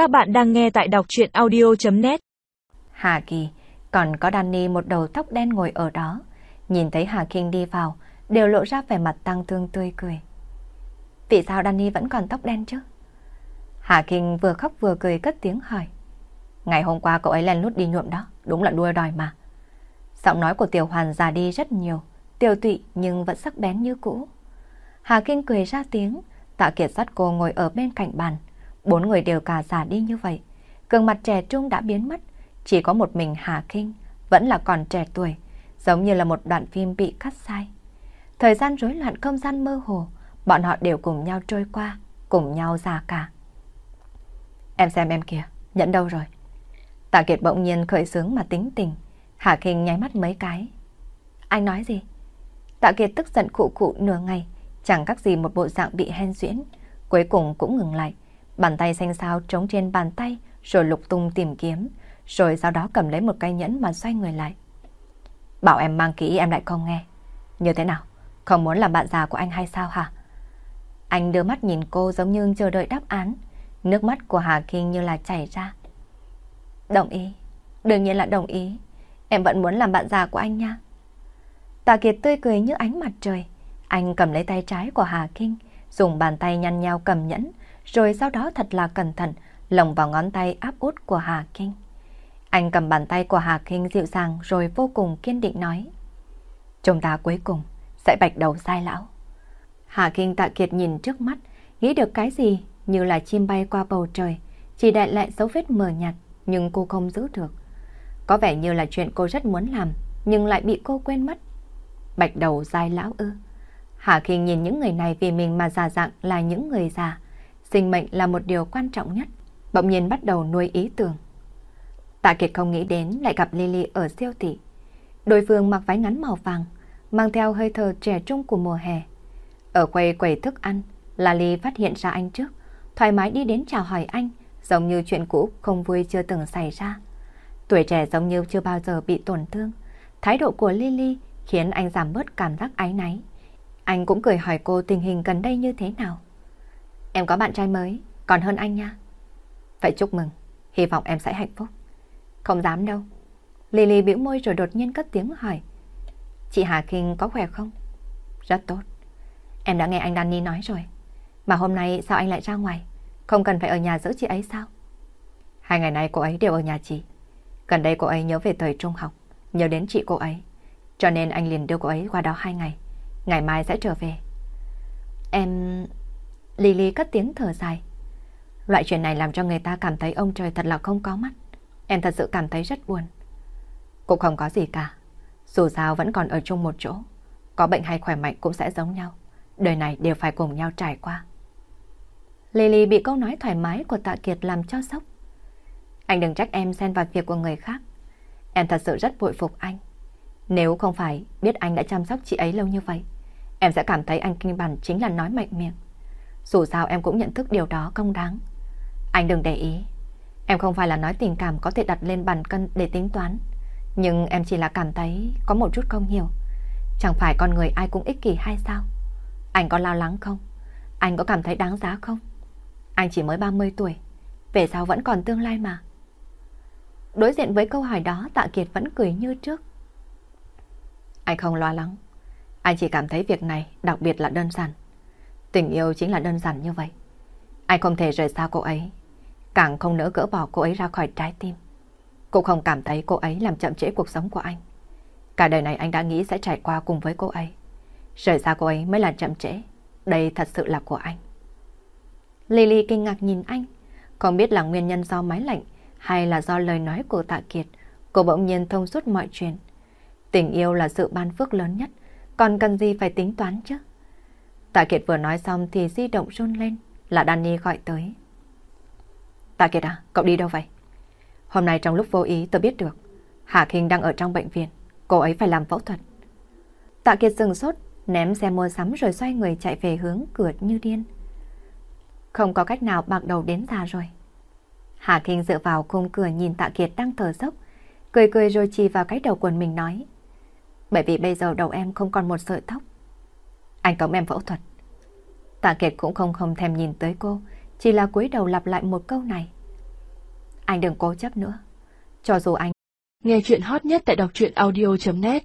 Các bạn đang nghe tại đọc chuyện audio.net Hà Kỳ, còn có Danny một đầu tóc đen ngồi ở đó. Nhìn thấy Hà Kinh đi vào, đều lộ ra vẻ mặt tăng thương tươi cười. Vì sao Danny vẫn còn tóc đen chứ? Hà Kinh vừa khóc vừa cười cất tiếng hỏi. Ngày hôm qua cậu ấy len lút đi nhuộm đó, đúng là đua đòi mà. Giọng nói của Tiểu Hoàn già đi rất nhiều, tiêu tụy nhưng vẫn sắc bén như cũ. Hà Kinh cười ra tiếng, tạ kiệt dắt cô ngồi ở bên cạnh bàn. Bốn người đều cả già đi như vậy. Gương mặt trẻ trung đã biến mất, chỉ có một mình Hà Kinh vẫn là còn trẻ tuổi, giống như là một đoạn phim bị cắt sai. Thời gian rối loạn không gian mơ hồ, bọn họ đều cùng nhau trôi qua, cùng nhau già cả. Em xem em kìa, nhẫn đâu rồi? Tạ Kiệt bỗng nhiên khởi sướng mà tính tình, Hà Kinh nháy mắt mấy cái. Anh nói gì? Tạ Kiệt tức giận khụ khụ nửa ngày, chẳng các gì một bộ dạng bị hen duyễn, cuối cùng cũng ngừng lại. Bàn tay xanh xao trống trên bàn tay, rồi lục tung tìm kiếm, rồi sau đó cầm lấy một cây nhẫn mà xoay người lại. Bảo em mang kỹ em lại không nghe. Như thế nào? Không muốn làm bạn già của anh hay sao hả? Anh đưa mắt nhìn cô giống như chờ đợi đáp án. Nước mắt của Hà Kinh như là chảy ra. Đồng ý. Đương nhiên là đồng ý. Em vẫn muốn làm bạn già của anh nha. Tạ Kiệt tươi cười như ánh mặt trời. Anh cầm lấy tay trái của Hà Kinh, dùng bàn tay nhăn nhau cầm nhẫn, rồi sau đó thật là cẩn thận, lồng vào ngón tay áp út của Hà Kinh. Anh cầm bàn tay của Hà Kinh dịu dàng rồi vô cùng kiên định nói. Chúng ta cuối cùng sẽ bạch đầu sai lão. Hà Kinh tạ kiệt nhìn trước mắt, nghĩ được cái gì như là chim bay qua bầu trời, chỉ đại lại dấu vết mờ nhạt, nhưng cô không giữ được. Có vẻ như là chuyện cô rất muốn làm, nhưng lại bị cô quên mất. Bạch đầu dai lão ư. Hà Kinh nhìn những người này vì mình mà già dạng là những người già. Sinh mệnh là một điều quan trọng nhất. Bỗng nhiên bắt đầu nuôi ý tưởng. Tạ Kiệt không nghĩ đến lại gặp Lily ở siêu thị. Đối phương mặc váy ngắn màu vàng, mang theo hơi thở trẻ trung của mùa hè. Ở quầy quầy thức ăn, Lali phát hiện ra anh trước, thoải mái đi đến chào hỏi anh, giống như chuyện cũ không vui chưa từng xảy ra. Tuổi trẻ giống như chưa bao giờ bị tổn thương. Thái độ của Lily khiến anh giảm bớt cảm giác ái náy. Anh cũng cười hỏi cô tình hình gần đây như thế nào. Em có bạn trai mới, còn hơn anh nha. Vậy chúc mừng, hy vọng em sẽ hạnh phúc. Không dám đâu. Lily bĩu môi rồi đột nhiên cất tiếng hỏi. Chị Hà Kinh có khỏe không? Rất tốt. Em đã nghe anh Danny nói rồi. Mà hôm nay sao anh lại ra ngoài? Không cần phải ở nhà giữ chị ấy sao? Hai ngày nay cô ấy đều ở nhà chị. Gần đây cô ấy nhớ về thời trung học, nhớ đến chị cô ấy. Cho nên anh liền đưa cô ấy qua đó hai ngày. Ngày mai sẽ trở về. Em... Lily cất tiếng thở dài. Loại chuyện này làm cho người ta cảm thấy ông trời thật là không có mắt. Em thật sự cảm thấy rất buồn. Cũng không có gì cả. Dù sao vẫn còn ở chung một chỗ. Có bệnh hay khỏe mạnh cũng sẽ giống nhau. Đời này đều phải cùng nhau trải qua. Lily bị câu nói thoải mái của Tạ Kiệt làm cho sốc. Anh đừng trách em xen vào việc của người khác. Em thật sự rất bội phục anh. Nếu không phải biết anh đã chăm sóc chị ấy lâu như vậy, em sẽ cảm thấy anh kinh bản chính là nói mạnh miệng. Dù sao em cũng nhận thức điều đó không đáng. Anh đừng để ý. Em không phải là nói tình cảm có thể đặt lên bàn cân để tính toán. Nhưng em chỉ là cảm thấy có một chút không hiểu. Chẳng phải con người ai cũng ích kỷ hay sao? Anh có lo lắng không? Anh có cảm thấy đáng giá không? Anh chỉ mới 30 tuổi. Về sao vẫn còn tương lai mà? Đối diện với câu hỏi đó, Tạ Kiệt vẫn cười như trước. Anh không lo lắng. Anh chỉ cảm thấy việc này đặc biệt là đơn giản. Tình yêu chính là đơn giản như vậy. Anh không thể rời xa cô ấy. Càng không nỡ gỡ bỏ cô ấy ra khỏi trái tim. Cũng không cảm thấy cô ấy làm chậm trễ cuộc sống của anh. Cả đời này anh đã nghĩ sẽ trải qua cùng với cô ấy. Rời xa cô ấy mới là chậm trễ. Đây thật sự là của anh. Lily kinh ngạc nhìn anh. Không biết là nguyên nhân do máy lạnh hay là do lời nói của Tạ Kiệt. Cô bỗng nhiên thông suốt mọi chuyện. Tình yêu là sự ban phước lớn nhất. Còn cần gì phải tính toán chứ? Tạ Kiệt vừa nói xong thì di động run lên. Là Danny gọi tới. Tạ Kiệt à, cậu đi đâu vậy? Hôm nay trong lúc vô ý tôi biết được. Hà Kinh đang ở trong bệnh viện. Cô ấy phải làm phẫu thuật. Tạ Kiệt dừng sốt, ném xe mua sắm rồi xoay người chạy về hướng cửa như điên. Không có cách nào bạc đầu đến già rồi. Hà Kinh dựa vào khung cửa nhìn Tạ Kiệt đang thở dốc, cười cười rồi chỉ vào cái đầu quần mình nói. Bởi vì bây giờ đầu em không còn một sợi tóc. Anh cấm em phẫu thuật. Tạ Kiệt cũng không không thèm nhìn tới cô, chỉ là cúi đầu lặp lại một câu này. Anh đừng cố chấp nữa. Cho dù anh... Nghe chuyện hot nhất tại đọc truyện audio.net